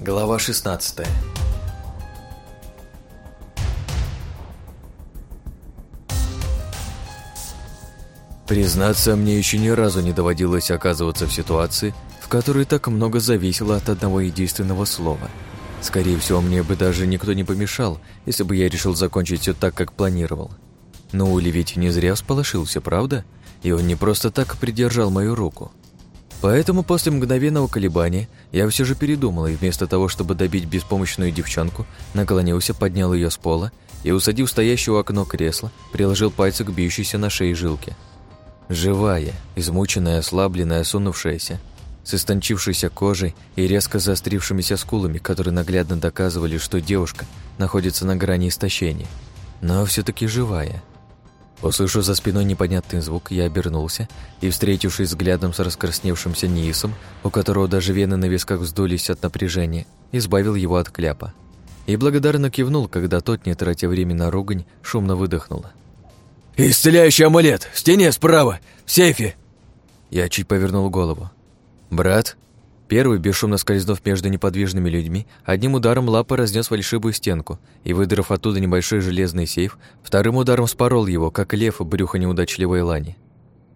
Глава 16 Признаться, мне еще ни разу не доводилось оказываться в ситуации, в которой так много зависело от одного единственного слова. Скорее всего, мне бы даже никто не помешал, если бы я решил закончить все так, как планировал. Но Ули ведь не зря всполошился, правда? И он не просто так придержал мою руку. Поэтому после мгновенного колебания я все же передумал и вместо того, чтобы добить беспомощную девчонку, наклонился, поднял ее с пола и, усадив стоящее у окно кресло, приложил пальцы к бьющейся на шее жилке. Живая, измученная, ослабленная, осунувшаяся, с истончившейся кожей и резко заострившимися скулами, которые наглядно доказывали, что девушка находится на грани истощения, но все таки живая – Услышав за спиной непонятный звук, я обернулся и, встретившись взглядом с раскрасневшимся Ниисом, у которого даже вены на висках вздулись от напряжения, избавил его от кляпа. И благодарно кивнул, когда тот, не тратя время на ругань, шумно выдохнул. «Исцеляющий амулет! В стене справа! В сейфе!» Я чуть повернул голову. «Брат?» Первый, бесшумно скользнув между неподвижными людьми, одним ударом лапы разнес фальшивую стенку и, выдрав оттуда небольшой железный сейф, вторым ударом спорол его, как лев брюхо неудачливой лани.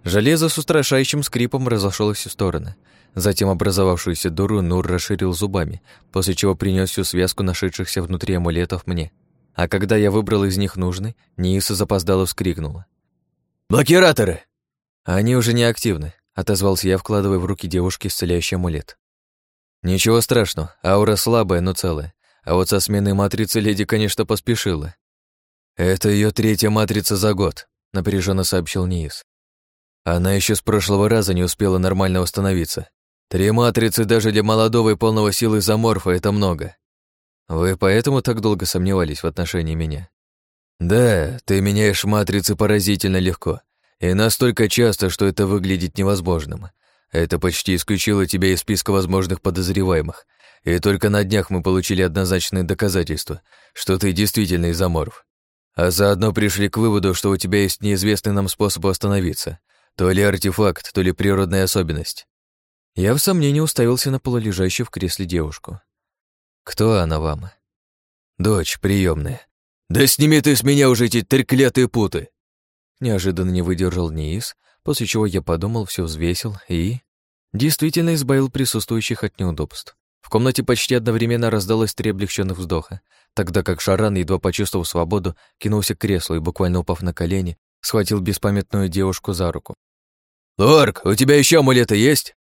Железо с устрашающим скрипом разошлось в стороны. Затем образовавшуюся дуру Нур расширил зубами, после чего принес всю связку нашедшихся внутри амулетов мне. А когда я выбрал из них нужный, Нииса запоздало вскрикнула. «Блокираторы!» «Они уже не активны», — отозвался я, вкладывая в руки девушки исцеляющий амулет. Ничего страшного, аура слабая, но целая. А вот со сменой матрицы леди, конечно, поспешила. Это ее третья матрица за год, напряженно сообщил Ниис. Она еще с прошлого раза не успела нормально восстановиться. Три матрицы даже для молодого и полного силы заморфа — это много. Вы поэтому так долго сомневались в отношении меня? Да, ты меняешь матрицы поразительно легко. И настолько часто, что это выглядит невозможным. Это почти исключило тебя из списка возможных подозреваемых, и только на днях мы получили однозначные доказательства, что ты действительно изоморф. А заодно пришли к выводу, что у тебя есть неизвестный нам способ остановиться, то ли артефакт, то ли природная особенность. Я в сомнении уставился на полулежащую в кресле девушку. Кто она вам? Дочь приемная. Да сними ты с меня уже эти треклятые путы! Неожиданно не выдержал Ниис, после чего я подумал, все взвесил и... Действительно избавил присутствующих от неудобств. В комнате почти одновременно раздалось три облегченных вздоха, тогда как Шаран, едва почувствовав свободу, кинулся к креслу и, буквально упав на колени, схватил беспамятную девушку за руку. «Лорк, у тебя еще амулеты есть?»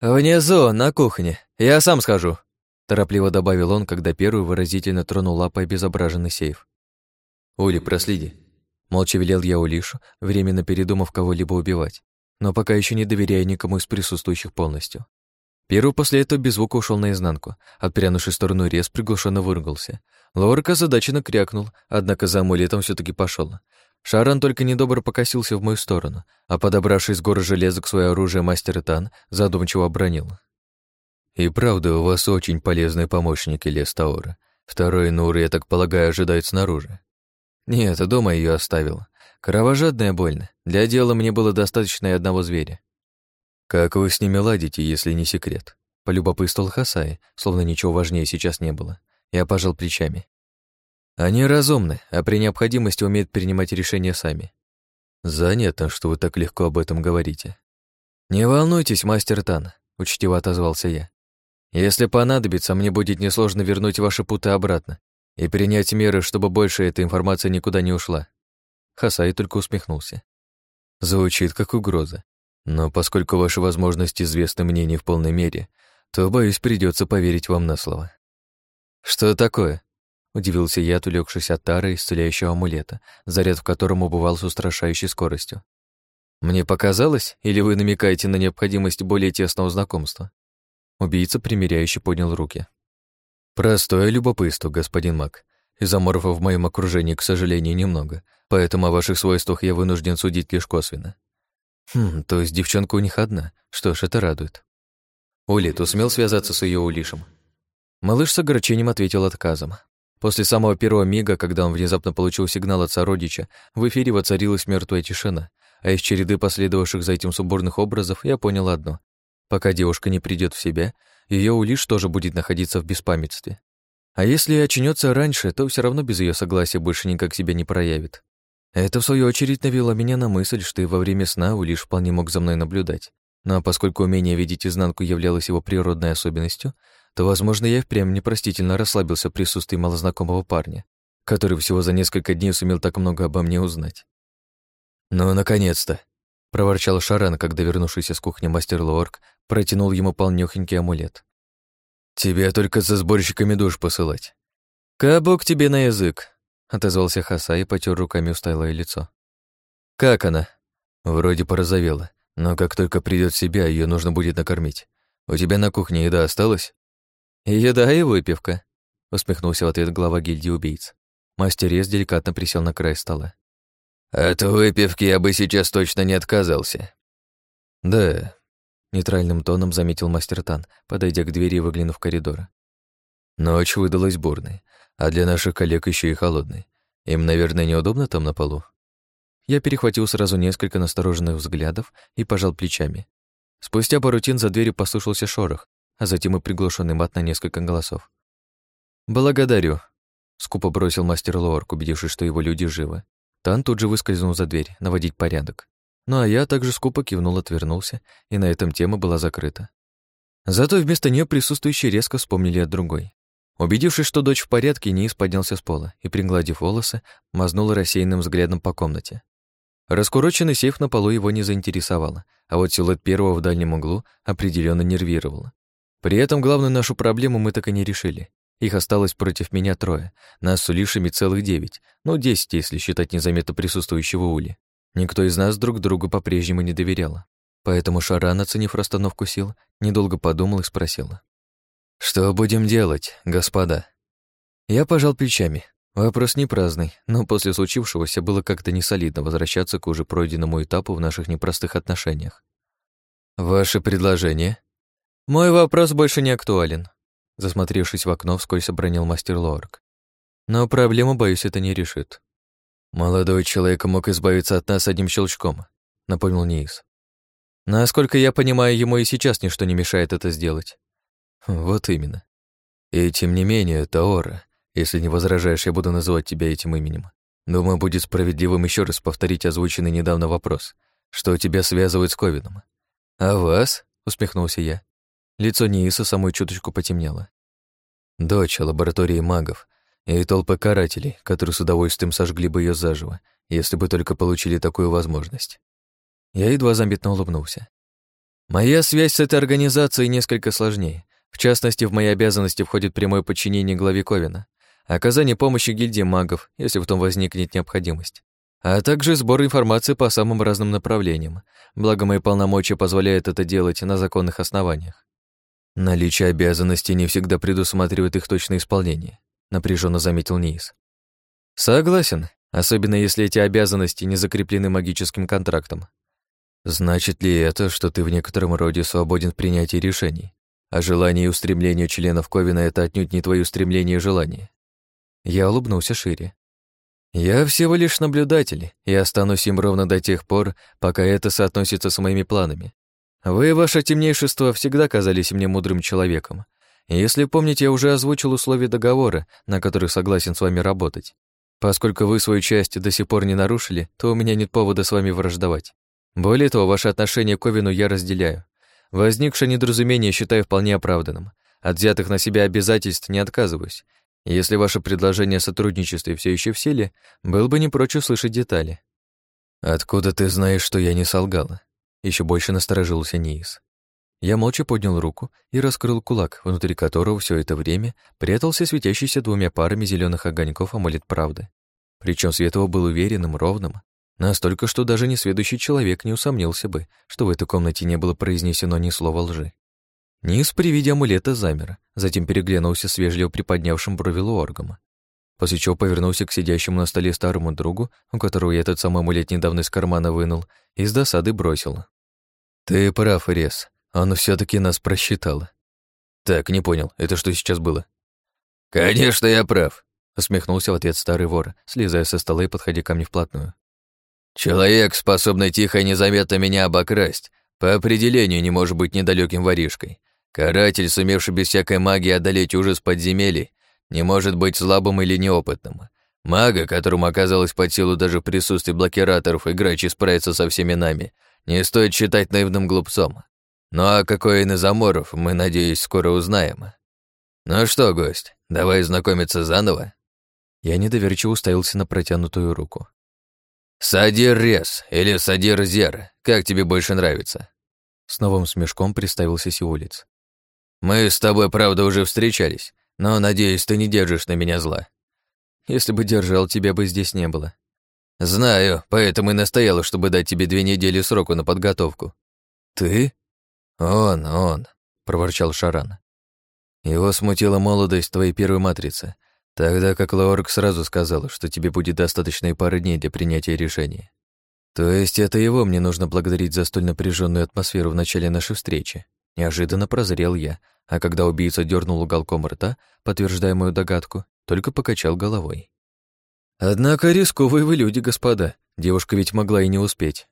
«Внизу, на кухне. Я сам схожу», — торопливо добавил он, когда первый выразительно тронул лапой обезображенный сейф. «Ули, проследи. Молча велел я Улишу, временно передумав кого-либо убивать, но пока еще не доверяя никому из присутствующих полностью. Первый после этого без звука ушел наизнанку, отпрянувший сторону рез приглушенно выругался. Лорак озадаченно крякнул, однако за амулетом все таки пошел. Шаран только недобро покосился в мою сторону, а подобравший с горы железок свое оружие мастер Тан задумчиво обронил. «И правда, у вас очень полезные помощники, Лес Таора. Второй Нур, я так полагаю, ожидает снаружи». Нет, дома ее оставил. Кровожадная больно. Для дела мне было достаточно и одного зверя. Как вы с ними ладите, если не секрет? Полюбопытствовал Хасай, словно ничего важнее сейчас не было. Я пожал плечами. Они разумны, а при необходимости умеют принимать решения сами. Занятно, что вы так легко об этом говорите. Не волнуйтесь, мастер Тан, учтиво отозвался я. Если понадобится, мне будет несложно вернуть ваши путы обратно и принять меры, чтобы больше эта информация никуда не ушла. Хасай только усмехнулся. Звучит как угроза. Но поскольку ваши возможности известны мне не в полной мере, то, боюсь, придется поверить вам на слово. Что такое? Удивился я, отвлекшись от тары исцеляющего амулета, заряд в котором убывал с устрашающей скоростью. Мне показалось, или вы намекаете на необходимость более тесного знакомства? Убийца примиряюще поднял руки. Простое любопытство, господин Мак. Изоморфов в моем окружении, к сожалению, немного, поэтому о ваших свойствах я вынужден судить лишь косвенно. Хм, то есть девчонка у них одна. Что ж, это радует. Ули, ты сумел связаться с ее Улишем? Малыш с огорчением ответил отказом. После самого первого мига, когда он внезапно получил сигнал от сородича, в эфире воцарилась мертвая тишина, а из череды последовавших за этим суборных образов я понял одно. Пока девушка не придет в себя, ее улиш тоже будет находиться в беспамятстве. А если очнется раньше, то все равно без ее согласия больше никак себя не проявит. Это, в свою очередь, навело меня на мысль, что и во время сна Улиш вполне мог за мной наблюдать. Но поскольку умение видеть изнанку являлось его природной особенностью, то, возможно, я впрямь непростительно расслабился в присутствии малознакомого парня, который всего за несколько дней сумел так много обо мне узнать. «Ну, наконец-то!» — проворчал Шаран, когда вернувшийся с кухни мастер Лорк протянул ему полнёхонький амулет. «Тебе только за сборщиками душ посылать». «Кабок тебе на язык!» — отозвался Хаса и потер руками усталое лицо. «Как она?» «Вроде порозовела, но как только придет в себя, ее нужно будет накормить. У тебя на кухне еда осталась?» «Еда и выпивка», — усмехнулся в ответ глава гильдии убийц. Мастер Рез деликатно присел на край стола. От выпивки я бы сейчас точно не отказался. Да, нейтральным тоном заметил мастер Тан, подойдя к двери и выглянув в коридор. Ночь выдалась бурной, а для наших коллег еще и холодной. Им, наверное, неудобно там на полу. Я перехватил сразу несколько настороженных взглядов и пожал плечами. Спустя пару тин за дверью послышался шорох, а затем и приглушенный мат на несколько голосов. «Благодарю», — скупо бросил мастер Лорк, убедившись, что его люди живы. Тан тут же выскользнул за дверь, наводить порядок. Ну а я также скупо кивнул, отвернулся, и на этом тема была закрыта. Зато вместо нее присутствующие резко вспомнили о другой. Убедившись, что дочь в порядке, Низ поднялся с пола и, пригладив волосы, мазнул рассеянным взглядом по комнате. Раскуроченный сейф на полу его не заинтересовало, а вот силуэт первого в дальнем углу определенно нервировал. При этом главную нашу проблему мы так и не решили. Их осталось против меня трое, нас с Улишами целых девять, ну, десять, если считать незаметно присутствующего Ули. Никто из нас друг другу по-прежнему не доверял. Поэтому Шаран, оценив расстановку сил, недолго подумал и спросил. «Что будем делать, господа?» Я пожал плечами. Вопрос не праздный, но после случившегося было как-то несолидно возвращаться к уже пройденному этапу в наших непростых отношениях. «Ваше предложение?» «Мой вопрос больше не актуален», Засмотревшись в окно, вскользь обронил мастер Лорк. Но проблему, боюсь, это не решит. Молодой человек мог избавиться от нас одним щелчком, напомнил Ниис. Насколько я понимаю, ему и сейчас ничто не мешает это сделать. Вот именно. И тем не менее, Таора, если не возражаешь, я буду называть тебя этим именем. Думаю, будет справедливым еще раз повторить озвученный недавно вопрос, что тебя связывает с Ковином. А вас? усмехнулся я. Лицо Нииса самой чуточку потемнело. Дочь лаборатории магов и толпы карателей, которые с удовольствием сожгли бы ее заживо, если бы только получили такую возможность. Я едва заметно улыбнулся. Моя связь с этой организацией несколько сложнее. В частности, в мои обязанности входит прямое подчинение главе Ковина, оказание помощи гильдии магов, если в том возникнет необходимость, а также сбор информации по самым разным направлениям, благо мои полномочия позволяют это делать на законных основаниях. Наличие обязанностей не всегда предусматривает их точное исполнение, напряженно заметил Ниис. Согласен, особенно если эти обязанности не закреплены магическим контрактом. Значит ли это, что ты в некотором роде свободен в принятии решений, а желание и устремление членов Ковина — это отнюдь не твои устремления и желания? Я улыбнулся шире. Я всего лишь наблюдатель, и останусь им ровно до тех пор, пока это соотносится с моими планами. Вы, ваше темнейшество, всегда казались мне мудрым человеком. Если помните, я уже озвучил условия договора, на которых согласен с вами работать. Поскольку вы свою часть до сих пор не нарушили, то у меня нет повода с вами враждовать. Более того, ваше отношение к Ковину я разделяю. Возникшее недоразумение считаю вполне оправданным. От взятых на себя обязательств не отказываюсь. Если ваше предложение о сотрудничестве все еще в силе, был бы не прочь услышать детали. Откуда ты знаешь, что я не солгала? Еще больше насторожился Ниис. Я молча поднял руку и раскрыл кулак, внутри которого все это время прятался светящийся двумя парами зеленых огоньков амулет правды. Причем свет его был уверенным, ровным, настолько, что даже несведущий человек не усомнился бы, что в этой комнате не было произнесено ни слова лжи. Низ при виде амулета замер, затем переглянулся с вежливо приподнявшим брови Луоргом, после чего повернулся к сидящему на столе старому другу, у которого я этот самый амулет недавно из кармана вынул, и с досады бросил. «Ты прав, Рес. Он все таки нас просчитал». «Так, не понял, это что сейчас было?» «Конечно, я прав», — усмехнулся в ответ старый вор, слезая со стола и подходя ко мне вплотную. «Человек, способный тихо и незаметно меня обокрасть, по определению не может быть недалеким воришкой. Каратель, сумевший без всякой магии одолеть ужас подземелий, не может быть слабым или неопытным. Мага, которому оказалось под силу даже в присутствии блокираторов играючи справиться со всеми нами, не стоит считать наивным глупцом. Ну а какой из Аморов, мы, надеюсь, скоро узнаем. Ну что, гость, давай знакомиться заново? Я недоверчиво уставился на протянутую руку. «Садир Рез или Садир Зер, как тебе больше нравится?» С новым смешком представился Сиулиц. «Мы с тобой, правда, уже встречались, но, надеюсь, ты не держишь на меня зла». «Если бы держал, тебя бы здесь не было». «Знаю, поэтому и настояла, чтобы дать тебе две недели сроку на подготовку». «Ты?» «Он, он», — проворчал Шаран. Его смутила молодость твоей первой матрицы, Тогда как Лаорг сразу сказал, что тебе будет достаточно и пары дней для принятия решения. То есть это его мне нужно благодарить за столь напряженную атмосферу в начале нашей встречи. Неожиданно прозрел я, а когда убийца дернул уголком рта, подтверждая мою догадку, только покачал головой. Однако рисковые вы люди, господа. Девушка ведь могла и не успеть.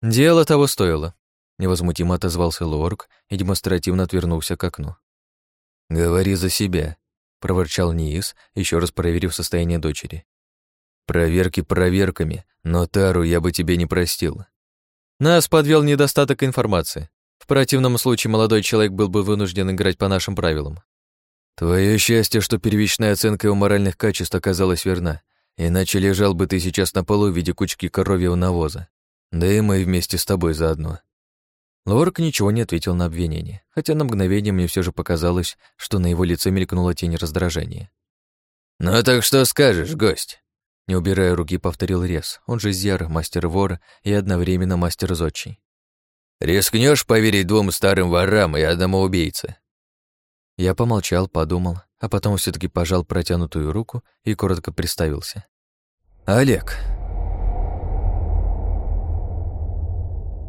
Дело того стоило. Невозмутимо отозвался Лорк и демонстративно отвернулся к окну. «Говори за себя», — проворчал Ниис, еще раз проверив состояние дочери. «Проверки проверками, но Тару я бы тебе не простил». Нас подвел недостаток информации. В противном случае молодой человек был бы вынужден играть по нашим правилам. Твое счастье, что первичная оценка его моральных качеств оказалась верна, иначе лежал бы ты сейчас на полу в виде кучки коровьего навоза. Да и мы вместе с тобой заодно. Лорк ничего не ответил на обвинение, хотя на мгновение мне все же показалось, что на его лице мелькнула тень раздражения. «Ну так что скажешь, гость?» Не убирая руки, повторил Рез, он же Зер, мастер вора и одновременно мастер зодчий. «Рискнешь поверить двум старым ворам и одному убийце?» Я помолчал, подумал, а потом все таки пожал протянутую руку и коротко представился. «Олег».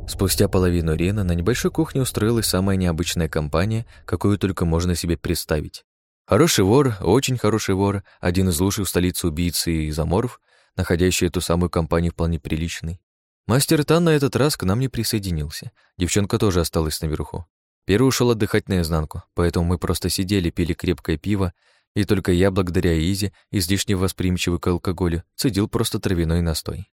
Спустя половину Рена на небольшой кухне устроилась самая необычная компания, какую только можно себе представить. Хороший вор, очень хороший вор, один из лучших в столице убийц и заморов, находящий эту самую компанию вполне приличной. Мастер Тан на этот раз к нам не присоединился. Девчонка тоже осталась наверху. Первый ушел отдыхать наизнанку, поэтому мы просто сидели, пили крепкое пиво, и только я, благодаря Изе, излишне восприимчивый к алкоголю, цедил просто травяной настой.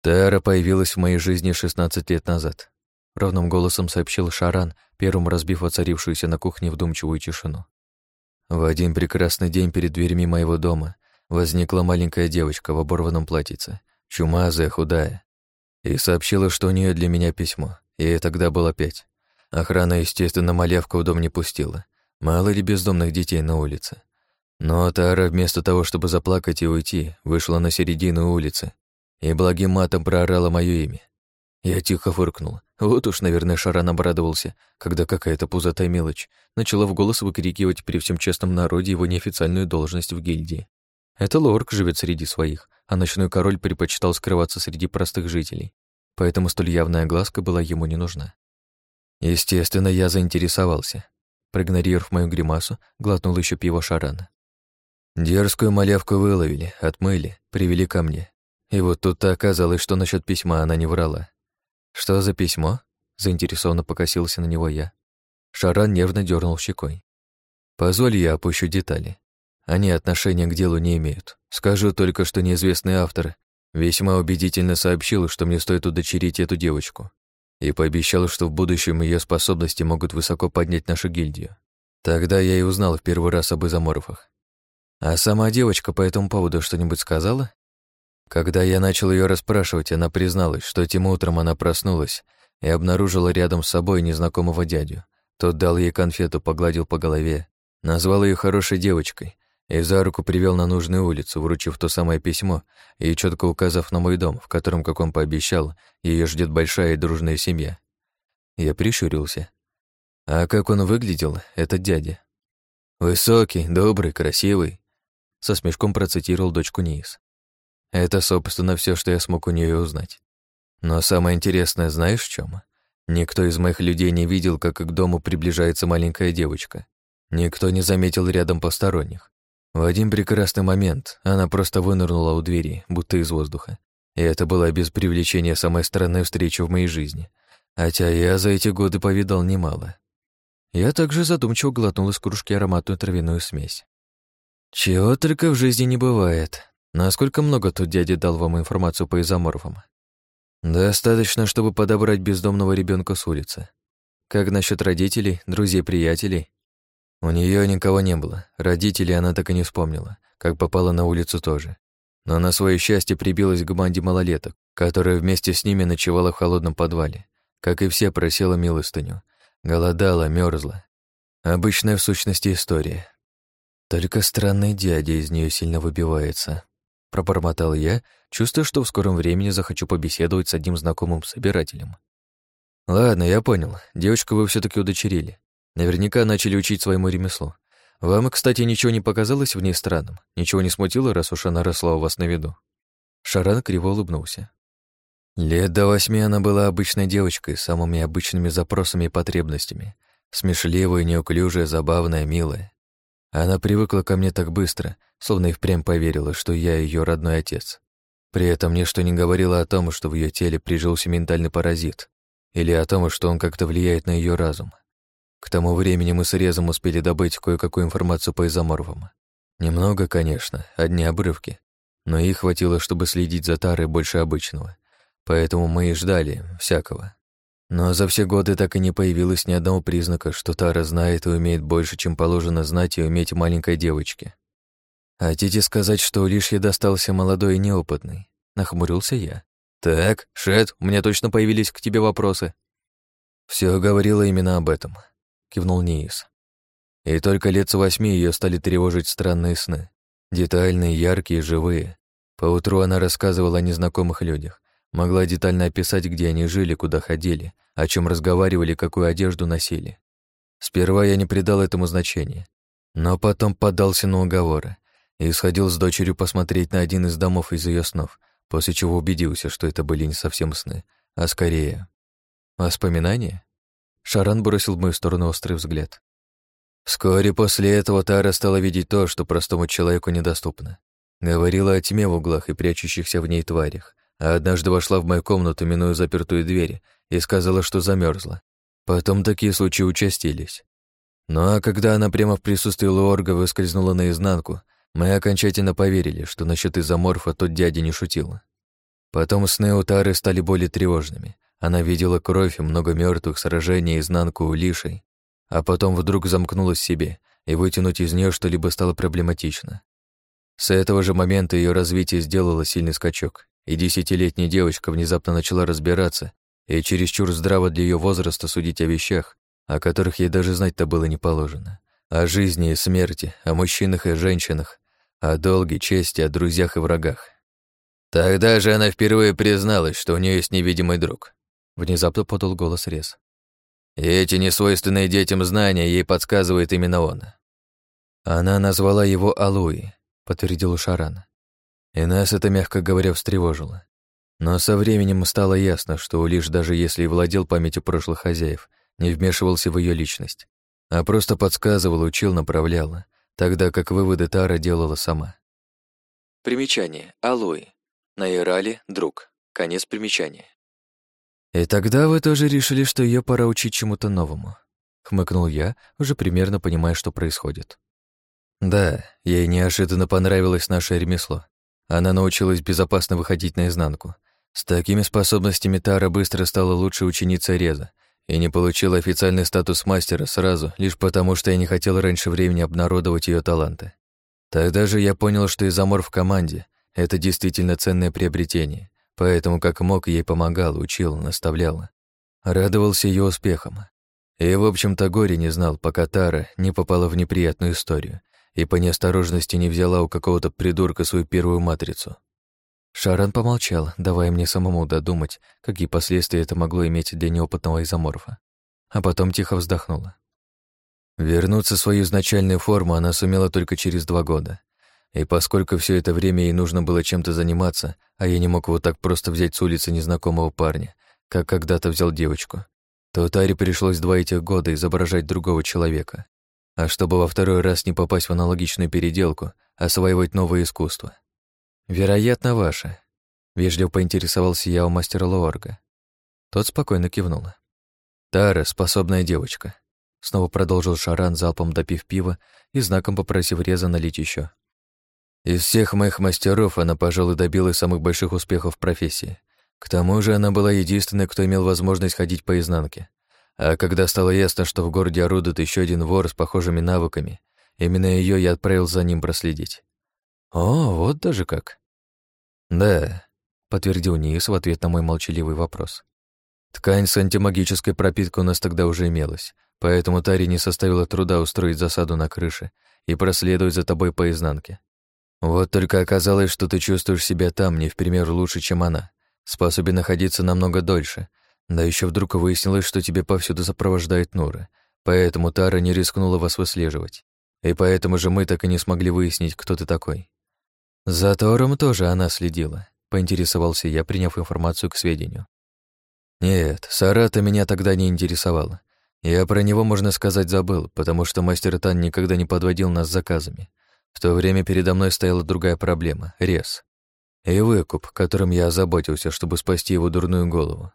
Тара появилась в моей жизни 16 лет назад. Ровным голосом сообщил Шаран, первым разбив воцарившуюся на кухне вдумчивую тишину. В один прекрасный день перед дверями моего дома возникла маленькая девочка в оборванном платьице, чумазая, худая, и сообщила, что у нее для меня письмо. Ей тогда было пять. Охрана, естественно, малявку в дом не пустила. Мало ли бездомных детей на улице. Но Тара вместо того, чтобы заплакать и уйти, вышла на середину улицы и благим матом проорала мое имя. Я тихо фыркнул. Вот уж, наверное, Шаран обрадовался, когда какая-то пузатая мелочь начала в голос выкрикивать при всем честном народе его неофициальную должность в гильдии. Это лорк живет среди своих, а ночной король предпочитал скрываться среди простых жителей, поэтому столь явная глазка была ему не нужна. Естественно, я заинтересовался. Проигнорировав мою гримасу, глотнул еще пиво Шарана. Дерзкую малявку выловили, отмыли, привели ко мне. И вот тут-то оказалось, что насчет письма она не врала. «Что за письмо?» — заинтересованно покосился на него я. Шаран нервно дернул щекой. «Позволь, я опущу детали. Они отношения к делу не имеют. Скажу только, что неизвестный автор весьма убедительно сообщил, что мне стоит удочерить эту девочку, и пообещал, что в будущем ее способности могут высоко поднять нашу гильдию. Тогда я и узнал в первый раз об изоморфах. А сама девочка по этому поводу что-нибудь сказала? Когда я начал ее расспрашивать, она призналась, что этим утром она проснулась и обнаружила рядом с собой незнакомого дядю. Тот дал ей конфету, погладил по голове, назвал ее хорошей девочкой и за руку привел на нужную улицу, вручив то самое письмо и четко указав на мой дом, в котором, как он пообещал, ее ждет большая и дружная семья. Я прищурился. А как он выглядел, этот дядя? Высокий, добрый, красивый. Со смешком процитировал дочку Ниис. Это, собственно, все, что я смог у нее узнать. Но самое интересное, знаешь в чем? Никто из моих людей не видел, как к дому приближается маленькая девочка. Никто не заметил рядом посторонних. В один прекрасный момент она просто вынырнула у двери, будто из воздуха. И это была без привлечения самая странная встреча в моей жизни. Хотя я за эти годы повидал немало. Я также задумчиво глотнул из кружки ароматную травяную смесь. Чего только в жизни не бывает. Насколько много тут дядя дал вам информацию по изоморфам? Достаточно, чтобы подобрать бездомного ребенка с улицы. Как насчет родителей, друзей, приятелей? У нее никого не было. Родителей она так и не вспомнила, как попала на улицу тоже. Но на свое счастье прибилась к банде малолеток, которая вместе с ними ночевала в холодном подвале. Как и все, просила милостыню. Голодала, мерзла. Обычная в сущности история. Только странный дядя из нее сильно выбивается. Пробормотал я, чувствуя, что в скором времени захочу побеседовать с одним знакомым собирателем. Ладно, я понял. Девочку вы все таки удочерили. Наверняка начали учить своему ремеслу. Вам, кстати, ничего не показалось в ней странным? Ничего не смутило, раз уж она росла у вас на виду? Шаран криво улыбнулся. Лет до восьми она была обычной девочкой с самыми обычными запросами и потребностями. Смешливая, неуклюжая, забавная, милая. Она привыкла ко мне так быстро, словно и впрямь поверила, что я ее родной отец. При этом ничто не говорило о том, что в ее теле прижился ментальный паразит, или о том, что он как-то влияет на ее разум. К тому времени мы с Резом успели добыть кое-какую информацию по изоморфам. Немного, конечно, одни обрывки, но их хватило, чтобы следить за Тарой больше обычного. Поэтому мы и ждали всякого. Но за все годы так и не появилось ни одного признака, что Тара знает и умеет больше, чем положено знать и уметь маленькой девочке. «Хотите сказать, что лишь я достался молодой и неопытный?» — нахмурился я. «Так, Шет, у меня точно появились к тебе вопросы». Все говорило именно об этом», — кивнул Ниис. И только лет с восьми ее стали тревожить странные сны. Детальные, яркие, живые. Поутру она рассказывала о незнакомых людях. Могла детально описать, где они жили, куда ходили, о чем разговаривали, какую одежду носили. Сперва я не придал этому значения, но потом поддался на уговоры и сходил с дочерью посмотреть на один из домов из ее снов, после чего убедился, что это были не совсем сны, а скорее... Воспоминания? Шаран бросил в мою сторону острый взгляд. Вскоре после этого Тара стала видеть то, что простому человеку недоступно. Говорила о тьме в углах и прячущихся в ней тварях, а однажды вошла в мою комнату, минуя запертую дверь, и сказала, что замерзла. Потом такие случаи участились. Ну а когда она прямо в присутствии Луорга выскользнула наизнанку, мы окончательно поверили, что насчет изоморфа тот дядя не шутил. Потом сны у Тары стали более тревожными. Она видела кровь и много мертвых, сражений изнанку у Лишей, а потом вдруг замкнулась в себе, и вытянуть из нее что-либо стало проблематично. С этого же момента ее развитие сделало сильный скачок, и десятилетняя девочка внезапно начала разбираться и чересчур здраво для ее возраста судить о вещах, о которых ей даже знать-то было не положено. О жизни и смерти, о мужчинах и женщинах, о долге, чести, о друзьях и врагах. Тогда же она впервые призналась, что у нее есть невидимый друг. Внезапно подал голос Рез. И эти несвойственные детям знания ей подсказывает именно он. Она назвала его Алуи, подтвердил Шаран. И нас это, мягко говоря, встревожило. Но со временем стало ясно, что Улиш, даже если и владел памятью прошлых хозяев, не вмешивался в ее личность, а просто подсказывал, учил, направлял, тогда как выводы Тара делала сама. Примечание. Алои. На Ирале – друг. Конец примечания. «И тогда вы тоже решили, что ее пора учить чему-то новому?» — хмыкнул я, уже примерно понимая, что происходит. «Да, ей неожиданно понравилось наше ремесло. Она научилась безопасно выходить наизнанку, с такими способностями Тара быстро стала лучшей ученицей Реза и не получила официальный статус мастера сразу, лишь потому, что я не хотел раньше времени обнародовать ее таланты. Тогда же я понял, что изомор в команде — это действительно ценное приобретение, поэтому как мог ей помогал, учил, наставлял. Радовался ее успехам. И, в общем-то, горе не знал, пока Тара не попала в неприятную историю и по неосторожности не взяла у какого-то придурка свою первую матрицу. Шаран помолчал, давая мне самому додумать, какие последствия это могло иметь для неопытного изоморфа. А потом тихо вздохнула. Вернуться в свою изначальную форму она сумела только через два года. И поскольку все это время ей нужно было чем-то заниматься, а я не мог вот так просто взять с улицы незнакомого парня, как когда-то взял девочку, то Таре пришлось два этих года изображать другого человека. А чтобы во второй раз не попасть в аналогичную переделку, осваивать новое искусство. «Вероятно, ваше», — вежливо поинтересовался я у мастера Лоорга. Тот спокойно кивнул. Тара — способная девочка. Снова продолжил Шаран, залпом допив пива и знаком попросив Реза налить еще. Из всех моих мастеров она, пожалуй, добилась самых больших успехов в профессии. К тому же она была единственной, кто имел возможность ходить по изнанке. А когда стало ясно, что в городе орудует еще один вор с похожими навыками, именно ее я отправил за ним проследить. «О, вот даже как!» «Да», — подтвердил Ниис в ответ на мой молчаливый вопрос. «Ткань с антимагической пропиткой у нас тогда уже имелась, поэтому Таре не составило труда устроить засаду на крыше и проследовать за тобой по изнанке. Вот только оказалось, что ты чувствуешь себя там не в пример лучше, чем она, способен находиться намного дольше, да еще вдруг выяснилось, что тебе повсюду сопровождает Нура, поэтому Тара не рискнула вас выслеживать. И поэтому же мы так и не смогли выяснить, кто ты такой. За Тором тоже она следила, поинтересовался я, приняв информацию к сведению. Нет, Сарата меня тогда не интересовала. Я про него, можно сказать, забыл, потому что мастер Тан никогда не подводил нас заказами. В то время передо мной стояла другая проблема — рез. И выкуп, которым я озаботился, чтобы спасти его дурную голову.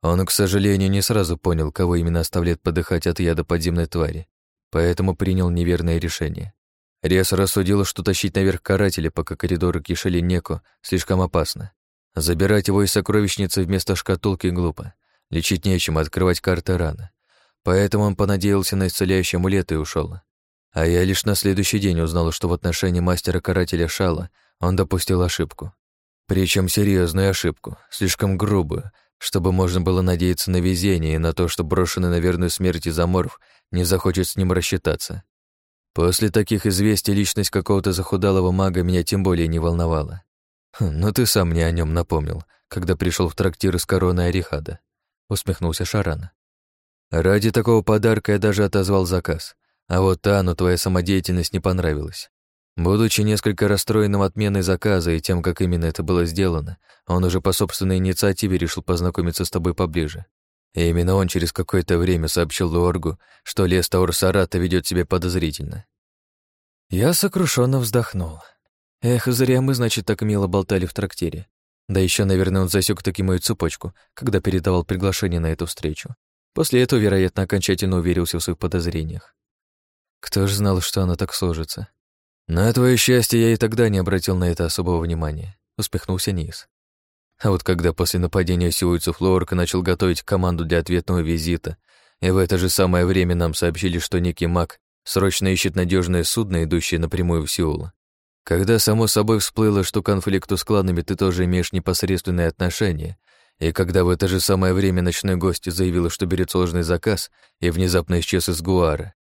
Он, к сожалению, не сразу понял, кого именно оставляет подыхать от яда подземной твари, поэтому принял неверное решение. Рес рассудил, что тащить наверх карателя, пока коридоры кишели неко, слишком опасно. Забирать его из сокровищницы вместо шкатулки глупо. Лечить нечем, открывать карты рано. Поэтому он понадеялся на исцеляющий амулет и ушел. А я лишь на следующий день узнал, что в отношении мастера-карателя Шала он допустил ошибку. Причем серьезную ошибку, слишком грубую, чтобы можно было надеяться на везение и на то, что брошенный на верную смерть изоморф не захочет с ним рассчитаться. После таких известий личность какого-то захудалого мага меня тем более не волновала. Хм, «Но ты сам мне о нем напомнил, когда пришел в трактир из короны Орихада», — усмехнулся Шаран. «Ради такого подарка я даже отозвал заказ, а вот Тану твоя самодеятельность не понравилась. Будучи несколько расстроенным отменой заказа и тем, как именно это было сделано, он уже по собственной инициативе решил познакомиться с тобой поближе. И именно он через какое-то время сообщил Луоргу, что лес Таурсарата ведет себя подозрительно. Я сокрушенно вздохнул. Эх, зря мы, значит, так мило болтали в трактире. Да еще, наверное, он засек таки мою цепочку, когда передавал приглашение на эту встречу. После этого, вероятно, окончательно уверился в своих подозрениях. Кто ж знал, что оно так сложится? На твое счастье, я и тогда не обратил на это особого внимания. Успехнулся Низ. А вот когда после нападения сиуйцев Лорка начал готовить команду для ответного визита, и в это же самое время нам сообщили, что некий маг срочно ищет надежное судно, идущее напрямую в Сеул. Когда само собой всплыло, что к конфликту с кланами ты тоже имеешь непосредственное отношение, и когда в это же самое время ночной гость заявил, что берет сложный заказ и внезапно исчез из Гуара.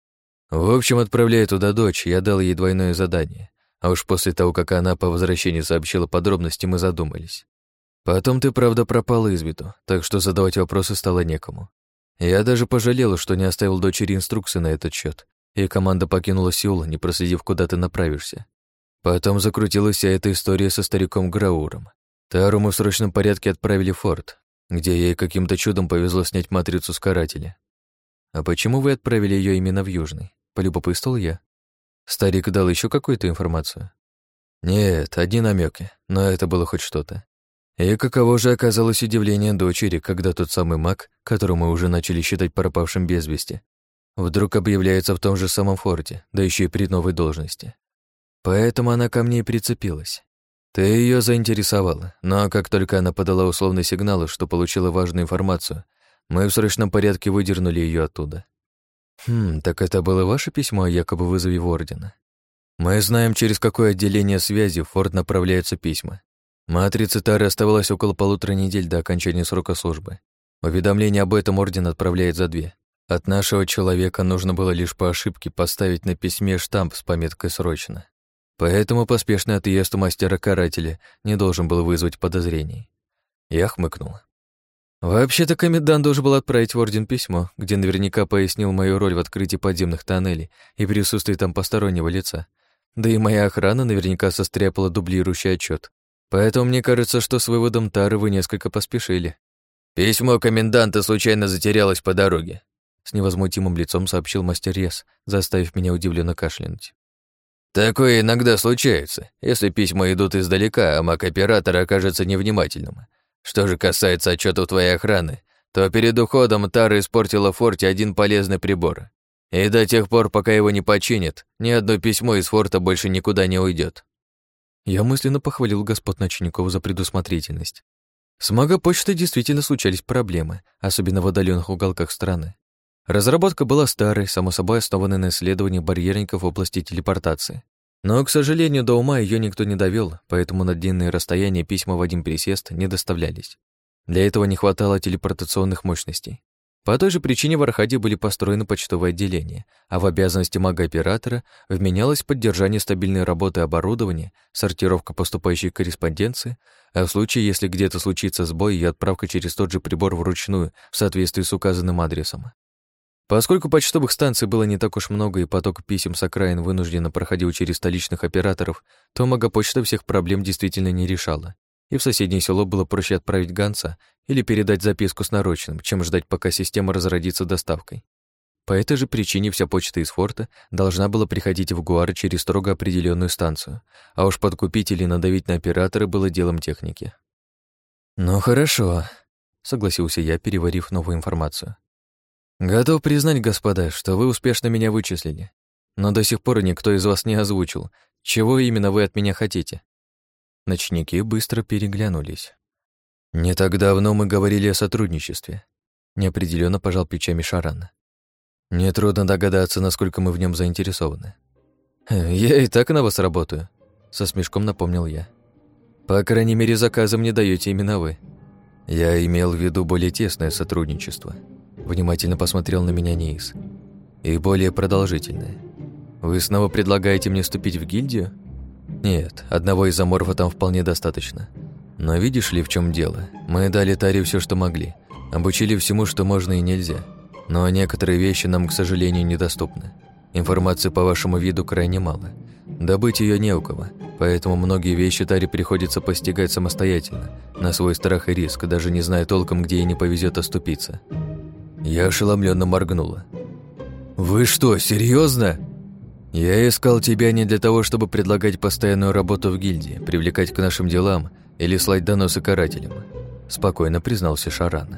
В общем, отправляя туда дочь, я дал ей двойное задание, а уж после того, как она по возвращении сообщила подробности, мы задумались. Потом ты, правда, пропала из виду, так что задавать вопросы стало некому. Я даже пожалел, что не оставил дочери инструкции на этот счет, и команда покинула Сеул, не проследив, куда ты направишься. Потом закрутилась вся эта история со стариком Грауром. Тару мы в срочном порядке отправили в форт, где ей каким-то чудом повезло снять матрицу с карателя. А почему вы отправили ее именно в Южный? Полюбопытствовал я. Старик дал еще какую-то информацию? Нет, одни намеки, но это было хоть что-то. И каково же оказалось удивление дочери, когда тот самый маг, которого мы уже начали считать пропавшим без вести, вдруг объявляется в том же самом форте, да еще и при новой должности. Поэтому она ко мне и прицепилась. Ты ее заинтересовала, но как только она подала условный сигнал, что получила важную информацию, мы в срочном порядке выдернули ее оттуда. Хм, так это было ваше письмо о якобы вызове в Ордена? Мы знаем, через какое отделение связи в Форд направляются письма. Матрице Тары оставалось около полутора недель до окончания срока службы. Уведомление об этом Орден отправляет за две. От нашего человека нужно было лишь по ошибке поставить на письме штамп с пометкой «Срочно». Поэтому поспешный отъезд у мастера-карателя не должен был вызвать подозрений. Я хмыкнул. Вообще-то комендант должен был отправить в Орден письмо, где наверняка пояснил мою роль в открытии подземных тоннелей и присутствии там постороннего лица. Да и моя охрана наверняка состряпала дублирующий отчет, Поэтому мне кажется, что с выводом Тары вы несколько поспешили. Письмо коменданта случайно затерялось по дороге. С невозмутимым лицом сообщил мастер Рес, заставив меня удивленно кашлянуть. Такое иногда случается, если письма идут издалека, а маг-оператор окажется невнимательным. Что же касается отчетов твоей охраны, то перед уходом Тара испортила форте один полезный прибор. И до тех пор, пока его не починят, ни одно письмо из форта больше никуда не уйдет. Я мысленно похвалил господ ночников за предусмотрительность. С магопочтой действительно случались проблемы, особенно в отдаленных уголках страны. Разработка была старой, само собой основанной на исследовании барьерников в области телепортации. Но, к сожалению, до ума ее никто не довел, поэтому на длинные расстояния письма в один присест не доставлялись. Для этого не хватало телепортационных мощностей. По той же причине в Архаде были построены почтовые отделения, а в обязанности мага-оператора вменялось поддержание стабильной работы оборудования, сортировка поступающей корреспонденции, а в случае, если где-то случится сбой, и отправка через тот же прибор вручную в соответствии с указанным адресом. Поскольку почтовых станций было не так уж много и поток писем с окраин вынужденно проходил через столичных операторов, то магопочта всех проблем действительно не решала и в соседнее село было проще отправить гонца или передать записку с нарочным, чем ждать, пока система разродится доставкой. По этой же причине вся почта из форта должна была приходить в Гуар через строго определенную станцию, а уж подкупить или надавить на оператора было делом техники. «Ну хорошо», — согласился я, переварив новую информацию. «Готов признать, господа, что вы успешно меня вычислили, но до сих пор никто из вас не озвучил, чего именно вы от меня хотите. Ночники быстро переглянулись. «Не так давно мы говорили о сотрудничестве», — неопределенно пожал плечами Шаран. «Нетрудно догадаться, насколько мы в нем заинтересованы». «Я и так на вас работаю», — со смешком напомнил я. «По крайней мере, заказом не даете именно вы». Я имел в виду более тесное сотрудничество. Внимательно посмотрел на меня Нейс. И более продолжительное. Вы снова предлагаете мне вступить в гильдию? Нет, одного из аморфа там вполне достаточно. Но видишь ли, в чем дело? Мы дали Таре все, что могли. Обучили всему, что можно и нельзя. Но некоторые вещи нам, к сожалению, недоступны. Информации по вашему виду крайне мало. Добыть ее не у кого, поэтому многие вещи Таре приходится постигать самостоятельно, на свой страх и риск, даже не зная толком, где ей не повезет оступиться. Я ошеломленно моргнула. «Вы что, серьезно? «Я искал тебя не для того, чтобы предлагать постоянную работу в гильдии, привлекать к нашим делам или слать доносы карателям», спокойно признался Шаран.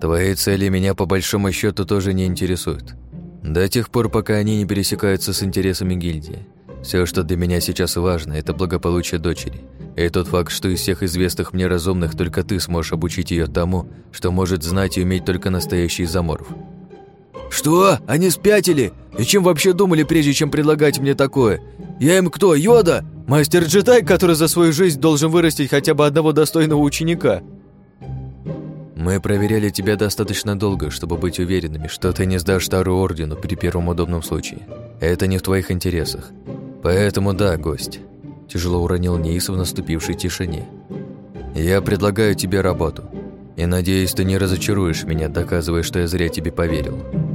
«Твои цели меня по большому счету тоже не интересуют. До тех пор, пока они не пересекаются с интересами гильдии. Все, что для меня сейчас важно, это благополучие дочери. И тот факт, что из всех известных мне разумных только ты сможешь обучить ее тому, что может знать и уметь только настоящий заморф. «Что? Они спятили? И чем вообще думали, прежде чем предлагать мне такое? Я им кто, Йода? Мастер-джедай, который за свою жизнь должен вырастить хотя бы одного достойного ученика?» «Мы проверяли тебя достаточно долго, чтобы быть уверенными, что ты не сдашь Тару Ордену при первом удобном случае. Это не в твоих интересах. Поэтому да, гость». Тяжело уронил Нейс в наступившей тишине. «Я предлагаю тебе работу. И надеюсь, ты не разочаруешь меня, доказывая, что я зря тебе поверил».